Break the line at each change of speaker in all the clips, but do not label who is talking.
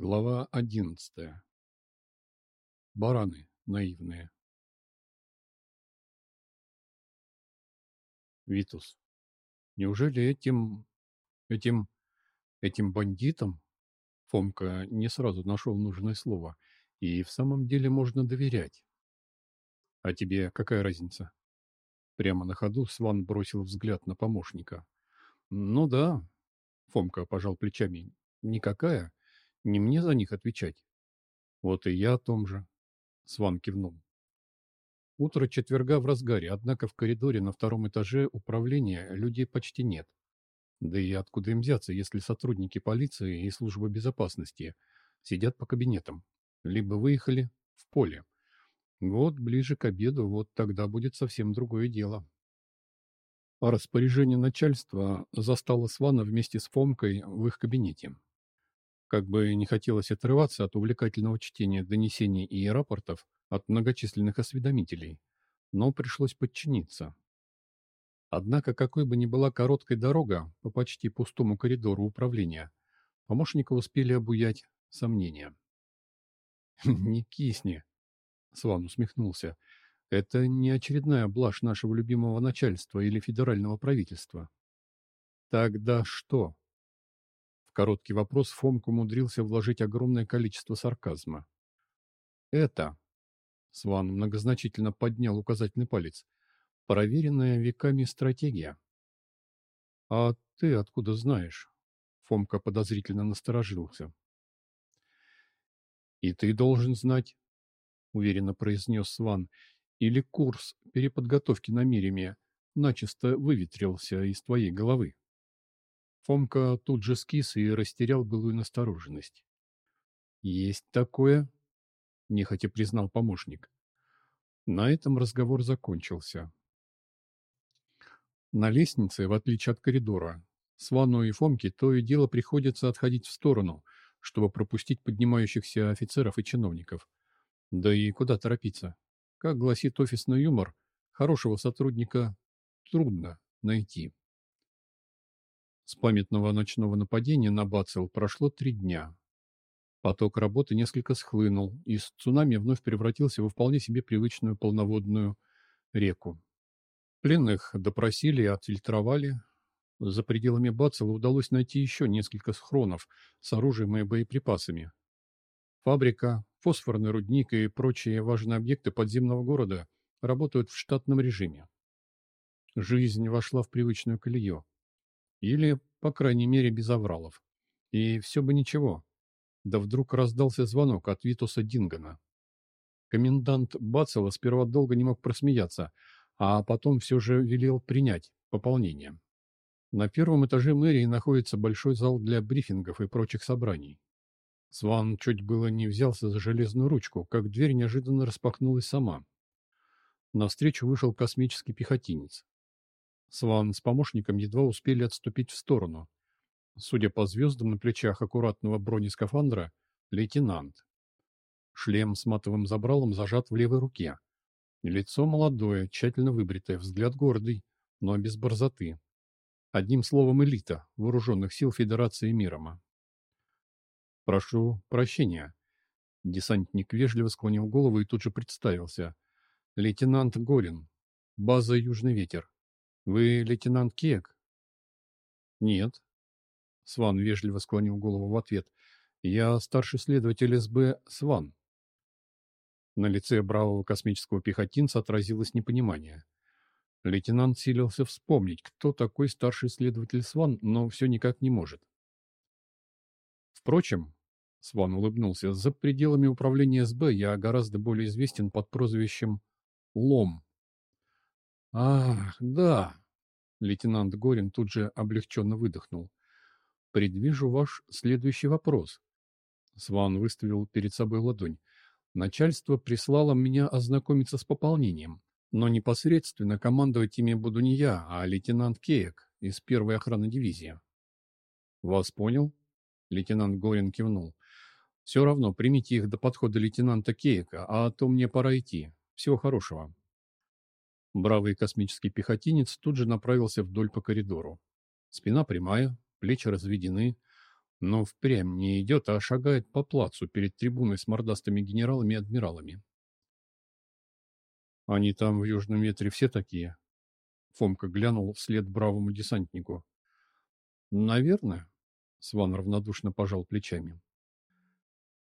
Глава одиннадцатая. Бараны наивные. Витус. Неужели этим... этим... этим бандитам? Фомка не сразу нашел нужное слово. И в самом деле можно доверять. А тебе какая разница? Прямо на ходу Сван бросил взгляд на помощника. Ну да, Фомка пожал плечами. Никакая. Не мне за них отвечать. Вот и я о том же. Сван кивнул. Утро четверга в разгаре, однако в коридоре на втором этаже управления людей почти нет. Да и откуда им взяться, если сотрудники полиции и службы безопасности сидят по кабинетам? Либо выехали в поле. Вот ближе к обеду, вот тогда будет совсем другое дело. А распоряжение начальства застало Свана вместе с Фомкой в их кабинете. Как бы не хотелось отрываться от увлекательного чтения донесений и рапортов от многочисленных осведомителей, но пришлось подчиниться. Однако, какой бы ни была короткая дорога по почти пустому коридору управления, помощника успели обуять сомнения. «Не кисни!» — Сван усмехнулся. «Это не очередная блажь нашего любимого начальства или федерального правительства». «Тогда что?» Короткий вопрос Фомка умудрился вложить огромное количество сарказма. «Это...» — Сван многозначительно поднял указательный палец. «Проверенная веками стратегия». «А ты откуда знаешь?» Фомка подозрительно насторожился. «И ты должен знать», — уверенно произнес Сван, «или курс переподготовки на Миреме начисто выветрился из твоей головы». Фомка тут же скис и растерял былую настороженность. «Есть такое», — нехотя признал помощник. На этом разговор закончился. На лестнице, в отличие от коридора, Свану и Фомке то и дело приходится отходить в сторону, чтобы пропустить поднимающихся офицеров и чиновников. Да и куда торопиться? Как гласит офисный юмор, хорошего сотрудника трудно найти. С памятного ночного нападения на Бацел прошло три дня. Поток работы несколько схлынул, и с цунами вновь превратился во вполне себе привычную полноводную реку. Пленных допросили и отфильтровали. За пределами Бацела удалось найти еще несколько схронов с оружием и боеприпасами. Фабрика, фосфорный рудник и прочие важные объекты подземного города работают в штатном режиме. Жизнь вошла в привычную колею. Или, по крайней мере, без авралов. И все бы ничего. Да вдруг раздался звонок от Витуса Дингана. Комендант Бацела сперва долго не мог просмеяться, а потом все же велел принять пополнение. На первом этаже мэрии находится большой зал для брифингов и прочих собраний. Сван чуть было не взялся за железную ручку, как дверь неожиданно распахнулась сама. Навстречу вышел космический пехотинец. Сван с помощником едва успели отступить в сторону. Судя по звездам на плечах аккуратного бронескафандра, лейтенант. Шлем с матовым забралом зажат в левой руке. Лицо молодое, тщательно выбритое, взгляд гордый, но без борзоты. Одним словом, элита вооруженных сил Федерации Мирома. «Прошу прощения». Десантник вежливо склонил голову и тут же представился. «Лейтенант Горин. База «Южный ветер». «Вы лейтенант Кек?» «Нет». Сван вежливо склонил голову в ответ. «Я старший следователь СБ Сван». На лице бравого космического пехотинца отразилось непонимание. Лейтенант силился вспомнить, кто такой старший следователь Сван, но все никак не может. Впрочем, Сван улыбнулся, за пределами управления СБ я гораздо более известен под прозвищем Лом. «Ах, да!» Лейтенант Горин тут же облегченно выдохнул. «Предвижу ваш следующий вопрос». Сван выставил перед собой ладонь. «Начальство прислало меня ознакомиться с пополнением, но непосредственно командовать ими буду не я, а лейтенант Кеек из первой охраны дивизии». «Вас понял?» Лейтенант Горин кивнул. «Все равно примите их до подхода лейтенанта Кейка, а то мне пора идти. Всего хорошего». Бравый космический пехотинец тут же направился вдоль по коридору. Спина прямая, плечи разведены, но впрямь не идет, а шагает по плацу перед трибуной с мордастыми генералами и адмиралами. Они там в южном ветре все такие. Фомка глянул вслед бравому десантнику. Наверное, Сван равнодушно пожал плечами.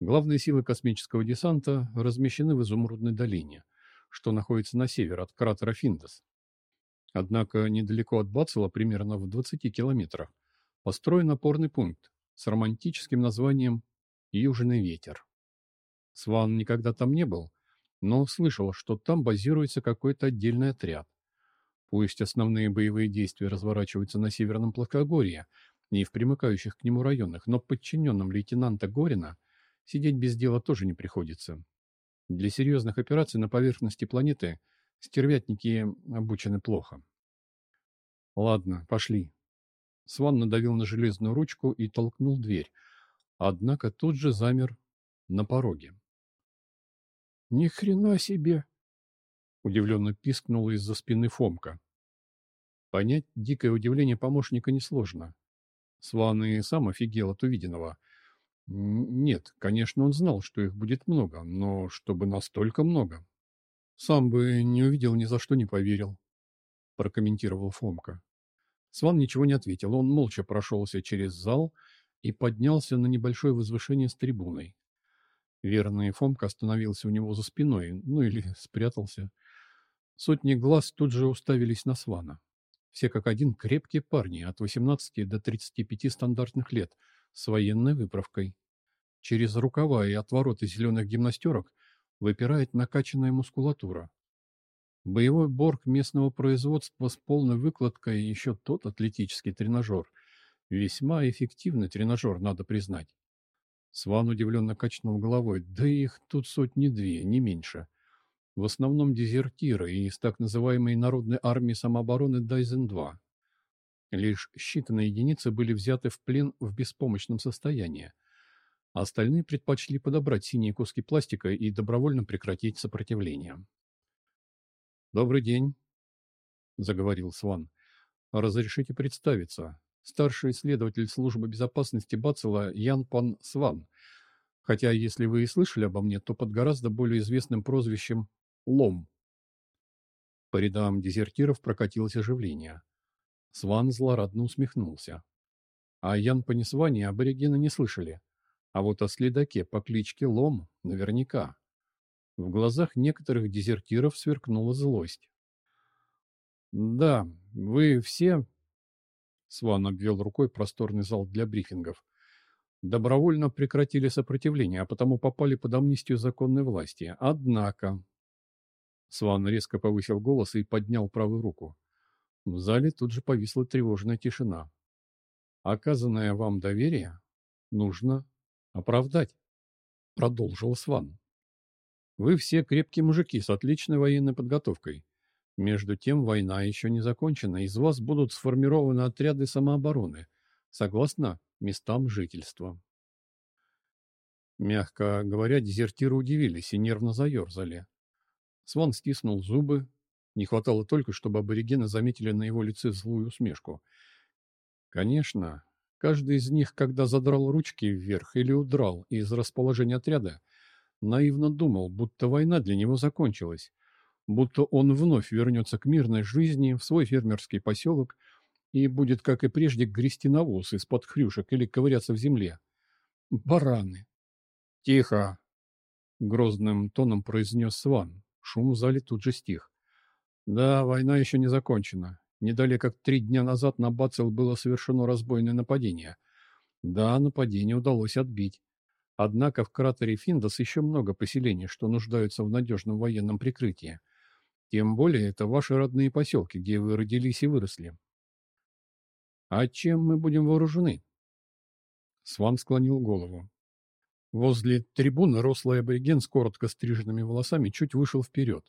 Главные силы космического десанта размещены в Изумрудной долине, что находится на север от кратера Финдос. Однако недалеко от Бацела, примерно в 20 километрах, построен опорный пункт с романтическим названием «Южный ветер». Сван никогда там не был, но слышал, что там базируется какой-то отдельный отряд. Пусть основные боевые действия разворачиваются на Северном Плоскогорье и в примыкающих к нему районах, но подчиненным лейтенанта Горина сидеть без дела тоже не приходится. Для серьезных операций на поверхности планеты стервятники обучены плохо. Ладно, пошли. Сван надавил на железную ручку и толкнул дверь, однако тут же замер на пороге. Ни хрена себе! Удивленно пискнула из-за спины Фомка. Понять дикое удивление помощника несложно. Сван и сам офигел от увиденного. Нет, конечно, он знал, что их будет много, но чтобы настолько много. Сам бы не увидел, ни за что не поверил, прокомментировал Фомка. Сван ничего не ответил. Он молча прошелся через зал и поднялся на небольшое возвышение с трибуной. Верный Фомка остановился у него за спиной, ну или спрятался. Сотни глаз тут же уставились на Свана. Все как один крепкие парни, от 18 до 35 стандартных лет, с военной выправкой. Через рукава и отвороты зеленых гимнастерок выпирает накачанная мускулатура. Боевой борг местного производства с полной выкладкой еще тот атлетический тренажер. Весьма эффективный тренажер, надо признать. Сван удивленно качнул головой. Да их тут сотни-две, не меньше. В основном дезертиры из так называемой Народной армии самообороны Дайзен-2. Лишь считанные единицы были взяты в плен в беспомощном состоянии. Остальные предпочли подобрать синие куски пластика и добровольно прекратить сопротивление. «Добрый день», — заговорил Сван. «Разрешите представиться старший исследователь службы безопасности Бацела Ян Пан Сван. Хотя, если вы и слышали обо мне, то под гораздо более известным прозвищем Лом. По рядам дезертиров прокатилось оживление. Сван злорадно усмехнулся. А Ян Панисвани аборигены не слышали. А вот о следаке по кличке Лом наверняка. В глазах некоторых дезертиров сверкнула злость. «Да, вы все Сван обвел рукой просторный зал для брифингов. Добровольно прекратили сопротивление, а потому попали под амнистию законной власти. Однако... Сван резко повысил голос и поднял правую руку. В зале тут же повисла тревожная тишина. «Оказанное вам доверие нужно оправдать», — продолжил Сван. «Вы все крепкие мужики с отличной военной подготовкой. Между тем война еще не закончена, из вас будут сформированы отряды самообороны, согласно местам жительства. Мягко говоря, дезертиры удивились и нервно заерзали. Сван стиснул зубы. Не хватало только, чтобы аборигены заметили на его лице злую усмешку. Конечно, каждый из них, когда задрал ручки вверх или удрал из расположения отряда, наивно думал, будто война для него закончилась, будто он вновь вернется к мирной жизни в свой фермерский поселок и будет, как и прежде, грести навоз из-под хрюшек или ковыряться в земле. Бараны. Тихо! Грозным тоном произнес Сван. Шум в зале тут же стих. Да, война еще не закончена. Не далее, как три дня назад на Бацел было совершено разбойное нападение. Да, нападение удалось отбить. Однако в кратере Финдос еще много поселений, что нуждаются в надежном военном прикрытии. Тем более это ваши родные поселки, где вы родились и выросли. А чем мы будем вооружены? Сван склонил голову. Возле трибуны рослый абориген с коротко стриженными волосами чуть вышел вперед.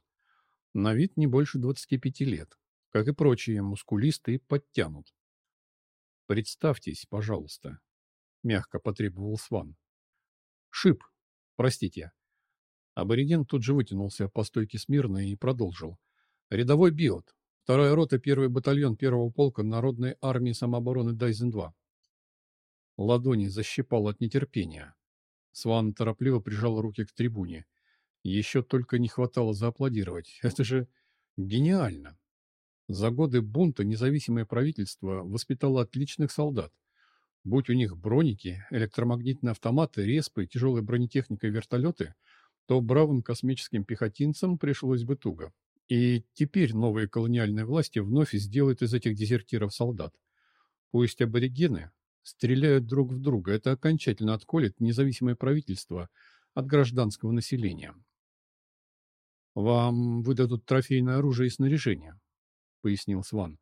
На вид не больше 25 лет, как и прочие, мускулистые и подтянут. «Представьтесь, пожалуйста», — мягко потребовал Сван. «Шип, простите, Абориген тут же вытянулся по стойке смирно и продолжил. «Рядовой Биот. Вторая рота, первый батальон первого полка Народной армии самообороны Дайзен-2». Ладони защипал от нетерпения. Сван торопливо прижал руки к трибуне. Еще только не хватало зааплодировать. Это же гениально! За годы бунта независимое правительство воспитало отличных солдат. Будь у них броники, электромагнитные автоматы, респы, тяжелая бронетехника и вертолеты, то бравым космическим пехотинцам пришлось бы туго. И теперь новые колониальные власти вновь сделают из этих дезертиров солдат. Пусть аборигены стреляют друг в друга, это окончательно отколет независимое правительство от гражданского населения. «Вам выдадут трофейное оружие и снаряжение», — пояснил Сван.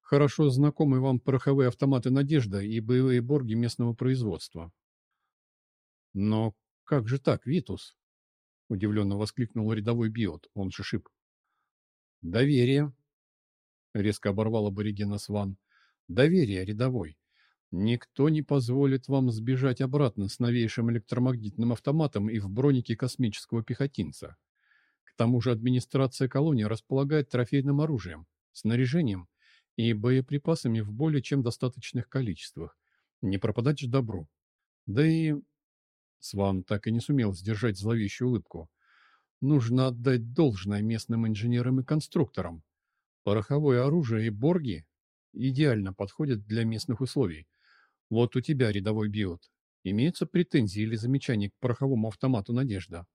«Хорошо знакомы вам пороховые автоматы «Надежда» и боевые борги местного производства». «Но как же так, Витус?» — удивленно воскликнул рядовой биот, он же шип. «Доверие», — резко оборвал аборигена Сван. «Доверие, рядовой. Никто не позволит вам сбежать обратно с новейшим электромагнитным автоматом и в бронике космического пехотинца. К тому же администрация колонии располагает трофейным оружием, снаряжением и боеприпасами в более чем достаточных количествах. Не пропадать же добру. Да и... Сван так и не сумел сдержать зловещую улыбку. Нужно отдать должное местным инженерам и конструкторам. Пороховое оружие и борги идеально подходят для местных условий. Вот у тебя, рядовой биот, имеются претензии или замечания к пороховому автомату «Надежда»?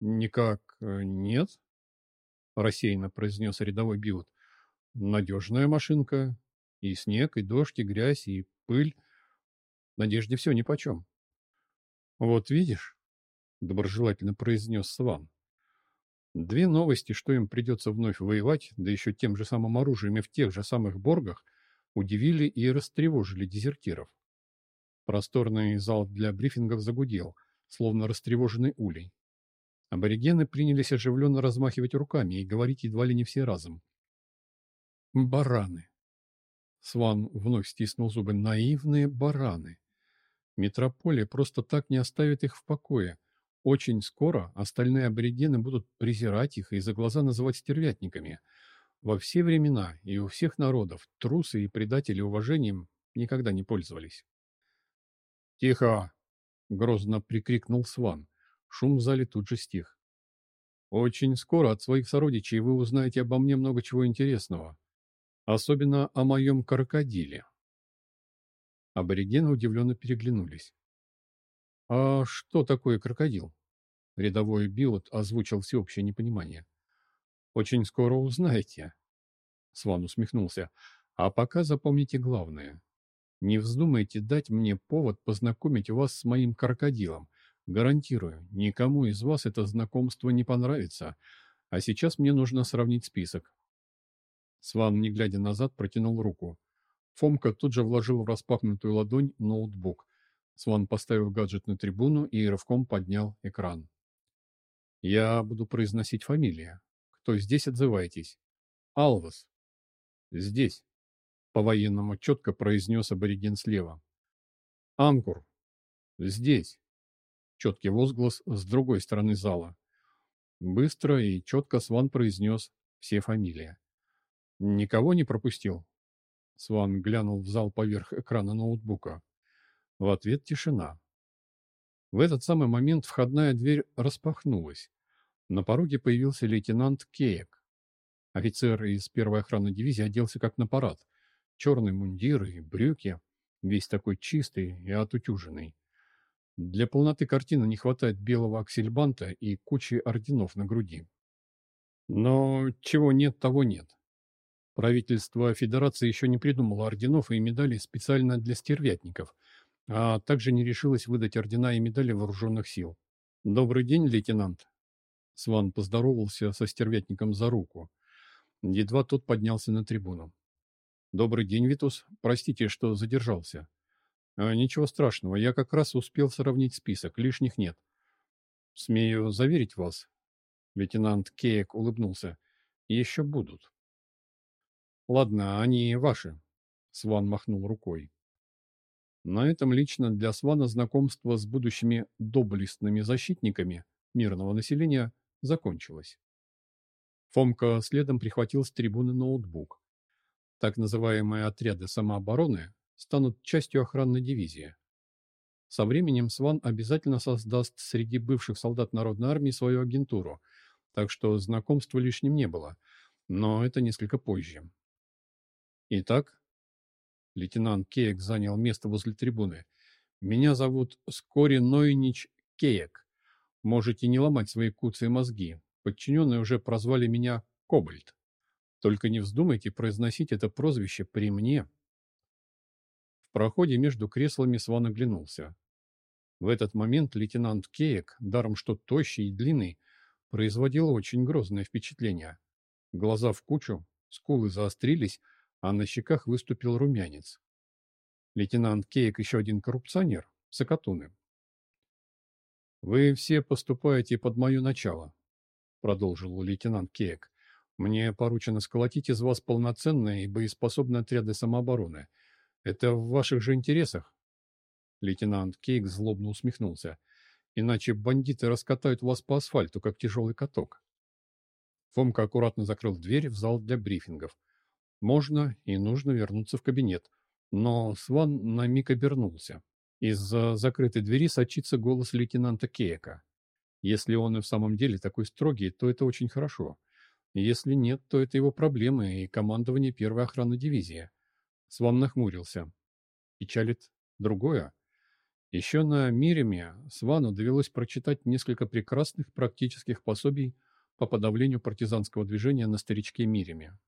Никак э, нет, рассеянно произнес рядовой биот. Надежная машинка. И снег, и дождь, и грязь, и пыль. Надежде все нипочем. Вот видишь, — доброжелательно произнес Сван. Две новости, что им придется вновь воевать, да еще тем же самым оружием и в тех же самых боргах, удивили и растревожили дезертиров. Просторный зал для брифингов загудел, словно растревоженный улей. Аборигены принялись оживленно размахивать руками и говорить едва ли не все разом. «Бараны!» Сван вновь стиснул зубы. «Наивные бараны!» Метрополия просто так не оставит их в покое, очень скоро остальные аборигены будут презирать их и за глаза называть стервятниками. Во все времена и у всех народов трусы и предатели уважением никогда не пользовались. «Тихо!» — грозно прикрикнул Сван. Шум в зале тут же стих. «Очень скоро от своих сородичей вы узнаете обо мне много чего интересного. Особенно о моем крокодиле». Аборигены удивленно переглянулись. «А что такое крокодил?» Рядовой Билот озвучил всеобщее непонимание. «Очень скоро узнаете», — Сван усмехнулся. «А пока запомните главное. Не вздумайте дать мне повод познакомить вас с моим крокодилом. Гарантирую, никому из вас это знакомство не понравится. А сейчас мне нужно сравнить список». Сван, не глядя назад, протянул руку. Фомка тут же вложил в распахнутую ладонь ноутбук. Сван поставил гаджет на трибуну и рывком поднял экран. «Я буду произносить фамилии. Кто здесь, отзывайтесь. Алвас». «Здесь», — по-военному четко произнес абориген слева. «Анкур». «Здесь». Четкий возглас с другой стороны зала. Быстро и четко Сван произнес все фамилии. «Никого не пропустил?» Сван глянул в зал поверх экрана ноутбука. В ответ тишина. В этот самый момент входная дверь распахнулась. На пороге появился лейтенант Кеек. Офицер из первой охранной дивизии оделся как на парад. Черный мундир и брюки, весь такой чистый и отутюженный. Для полноты картины не хватает белого аксельбанта и кучи орденов на груди. Но чего нет, того нет. Правительство Федерации еще не придумало орденов и медалей специально для стервятников – а также не решилась выдать ордена и медали вооруженных сил. «Добрый день, лейтенант!» Сван поздоровался со стервятником за руку. Едва тот поднялся на трибуну. «Добрый день, Витус. Простите, что задержался». А, «Ничего страшного, я как раз успел сравнить список, лишних нет». «Смею заверить вас», — лейтенант Кеек улыбнулся, — «еще будут». «Ладно, они ваши», — Сван махнул рукой. На этом лично для Свана знакомство с будущими доблестными защитниками мирного населения закончилось. Фомка следом прихватил с трибуны ноутбук. Так называемые отряды самообороны станут частью охранной дивизии. Со временем Сван обязательно создаст среди бывших солдат Народной армии свою агентуру, так что знакомства лишним не было, но это несколько позже. Итак, лейтенант Кеек занял место возле трибуны. Меня зовут Скори Нойнич Кеек. Можете не ломать свои куцы мозги. Подчиненные уже прозвали меня Кобальт. Только не вздумайте произносить это прозвище при мне. Проходе между креслами Сван оглянулся. В этот момент лейтенант Кеек, даром что тощий и длинный, производил очень грозное впечатление. Глаза в кучу, скулы заострились, а на щеках выступил румянец. Лейтенант Кейк еще один коррупционер, Сокотуны. «Вы все поступаете под мое начало», — продолжил лейтенант Кейк. «Мне поручено сколотить из вас полноценные и боеспособные отряды самообороны. Это в ваших же интересах?» Лейтенант Кейк злобно усмехнулся. «Иначе бандиты раскатают вас по асфальту, как тяжелый каток». Фомка аккуратно закрыл дверь в зал для брифингов. Можно и нужно вернуться в кабинет. Но Сван на миг обернулся. Из-за закрытой двери сочится голос лейтенанта Кейка. Если он и в самом деле такой строгий, то это очень хорошо. Если нет, то это его проблемы и командование первой охранной дивизии. Сван нахмурился. Печалит другое. Еще на Миреме Свану довелось прочитать несколько прекрасных практических пособий по подавлению партизанского движения на старичке Миреме.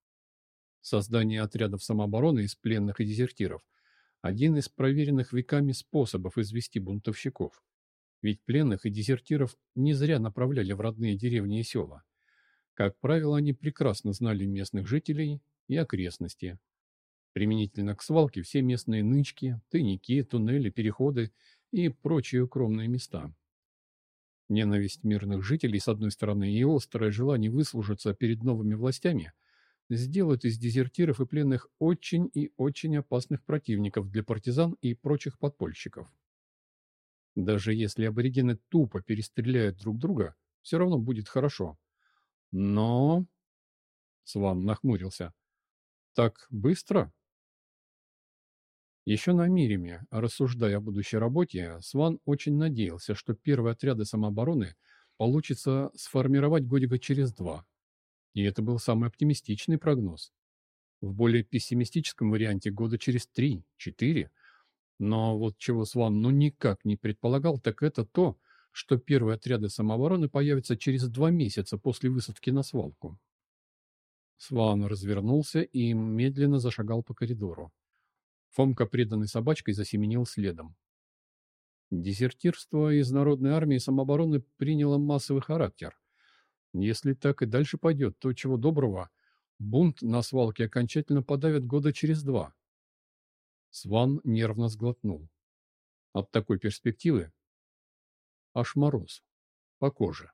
Создание отрядов самообороны из пленных и дезертиров – один из проверенных веками способов извести бунтовщиков. Ведь пленных и дезертиров не зря направляли в родные деревни и села. Как правило, они прекрасно знали местных жителей и окрестности. Применительно к свалке все местные нычки, тайники, туннели, переходы и прочие укромные места. Ненависть мирных жителей, с одной стороны, и острое желание выслужиться перед новыми властями – сделают из дезертиров и пленных очень и очень опасных противников для партизан и прочих подпольщиков. Даже если аборигены тупо перестреляют друг друга, все равно будет хорошо. Но... Сван нахмурился. Так быстро? Еще на Мириме, рассуждая о будущей работе, Сван очень надеялся, что первые отряды самообороны получится сформировать годика через два, и это был самый оптимистичный прогноз. В более пессимистическом варианте года через 3-4. Но вот чего Сван ну никак не предполагал, так это то, что первые отряды самообороны появятся через два месяца после высадки на свалку. Сван развернулся и медленно зашагал по коридору. Фомка, преданный собачкой, засеменил следом. Дезертирство из народной армии самообороны приняло массовый характер. Если так и дальше пойдет, то чего доброго, бунт на свалке окончательно подавят года через два. Сван нервно сглотнул. От такой перспективы аж мороз по коже.